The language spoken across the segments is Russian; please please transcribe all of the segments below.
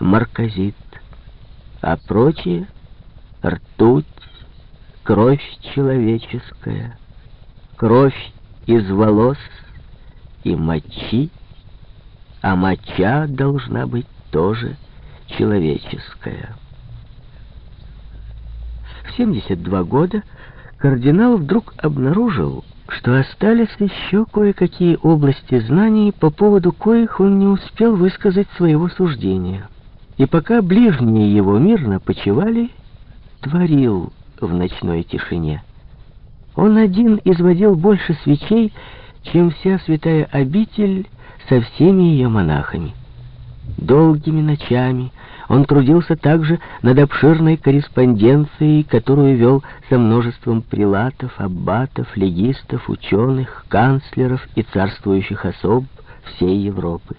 марказит, а прочее — ртуть, кровь человеческая, кровь из волос и мочи, а моча должна быть тоже человеческая. В 72 года кардинал вдруг обнаружил, что остались еще кое-какие области знаний, по поводу коих он не успел высказать своего суждения. И пока ближние его мирно почивали, творил в ночной тишине. Он один изводил больше свечей, чем вся святая обитель со всеми ее монахами. Долгими ночами он трудился также над обширной корреспонденцией, которую вел со множеством прилатов, аббатов, легистов, ученых, канцлеров и царствующих особ всей Европы.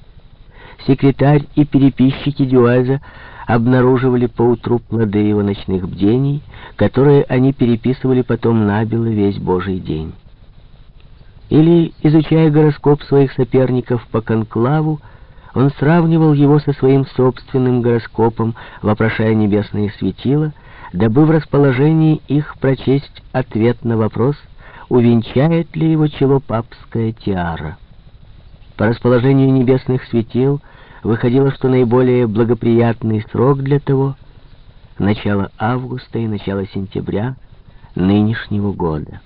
Секретарь и переписчики Дюаза обнаруживали поутру плоды его ночных бдений, которые они переписывали потом набело весь Божий день. Или, изучая гороскоп своих соперников по конклаву, он сравнивал его со своим собственным гороскопом, вопрошая небесные светила, дабы в расположении их прочесть ответ на вопрос, увенчает ли его чело папская тиара. По расположению небесных светил выходило, что наиболее благоприятный срок для того — начало августа и начало сентября нынешнего года.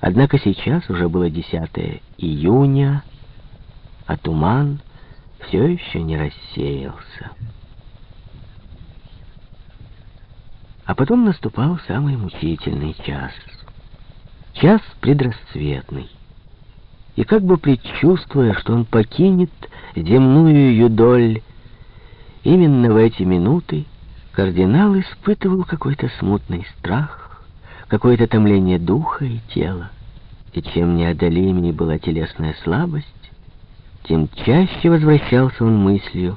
Однако сейчас уже было 10 июня, а туман все еще не рассеялся. А потом наступал самый мучительный час. Час предрассветный. И как бы предчувствуя, что он покинет земную юдоль, именно в эти минуты кардинал испытывал какой-то смутный страх, какое-то томление духа и тела. И чем неодолимее была телесная слабость, тем чаще возвращался он мыслью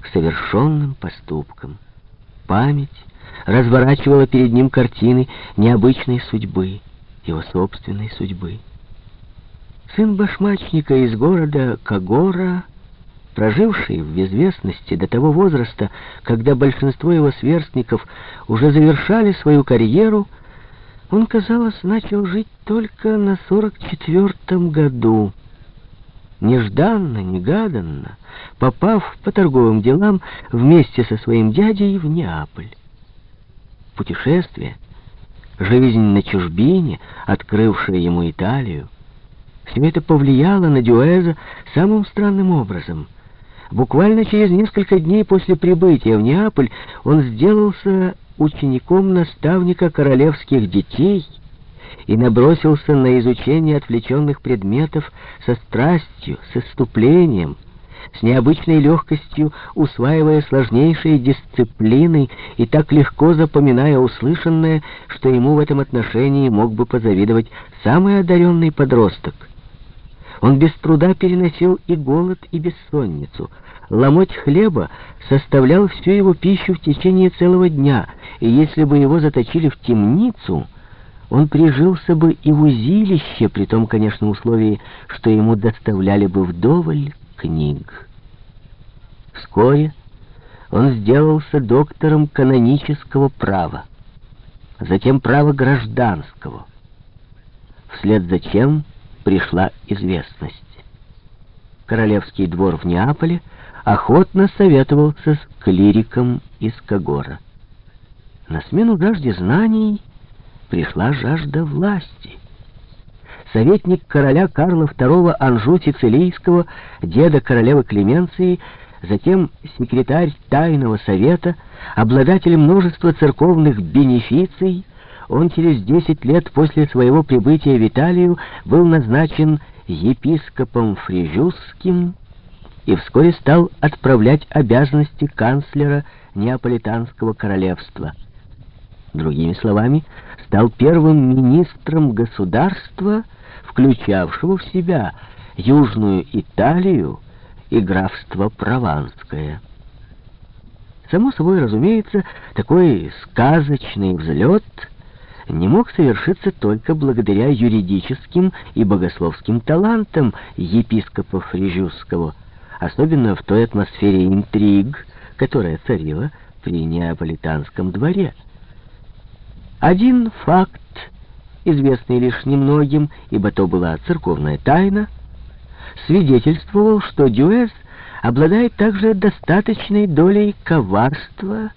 к совершенным поступкам. Память разворачивала перед ним картины необычной судьбы, его собственной судьбы. Сын башмачника из города Кагора, проживший в безвестности до того возраста, когда большинство его сверстников уже завершали свою карьеру, он, казалось, начал жить только на сорок четвертом году. Нежданно, негаданно, попав по торговым делам вместе со своим дядей в Неаполь. Путешествие, жизнь на чужбине, открывшая ему Италию, все это повлияло на Дюэза самым странным образом. Буквально через несколько дней после прибытия в Неаполь он сделался учеником наставника королевских детей и набросился на изучение отвлеченных предметов со страстью, с иступлением, с необычной легкостью усваивая сложнейшие дисциплины и так легко запоминая услышанное, что ему в этом отношении мог бы позавидовать самый одаренный подросток. Он без труда переносил и голод, и бессонницу. Ломоть хлеба составлял всю его пищу в течение целого дня, и если бы его заточили в темницу, он прижился бы и в узилище, при том, конечно, условии, что ему доставляли бы вдоволь книг. Вскоре он сделался доктором канонического права, затем права гражданского, вслед за чем пришла известность. Королевский двор в Неаполе охотно советовался с клириком из Кагора. На смену жажде знаний пришла жажда власти. Советник короля Карла II Анжу Сицилийского, деда королевы Клеменции, затем секретарь Тайного Совета, обладатель множества церковных бенефиций, он через десять лет после своего прибытия в Италию был назначен епископом Фрижусским и вскоре стал отправлять обязанности канцлера Неаполитанского королевства. Другими словами, стал первым министром государства, включавшего в себя Южную Италию и графство Прованское. Само собой разумеется, такой сказочный взлет не мог совершиться только благодаря юридическим и богословским талантам епископа Фрижусского, особенно в той атмосфере интриг, которая царила при неаполитанском дворе. Один факт, известный лишь немногим, ибо то была церковная тайна, свидетельствовал, что Дюэс обладает также достаточной долей коварства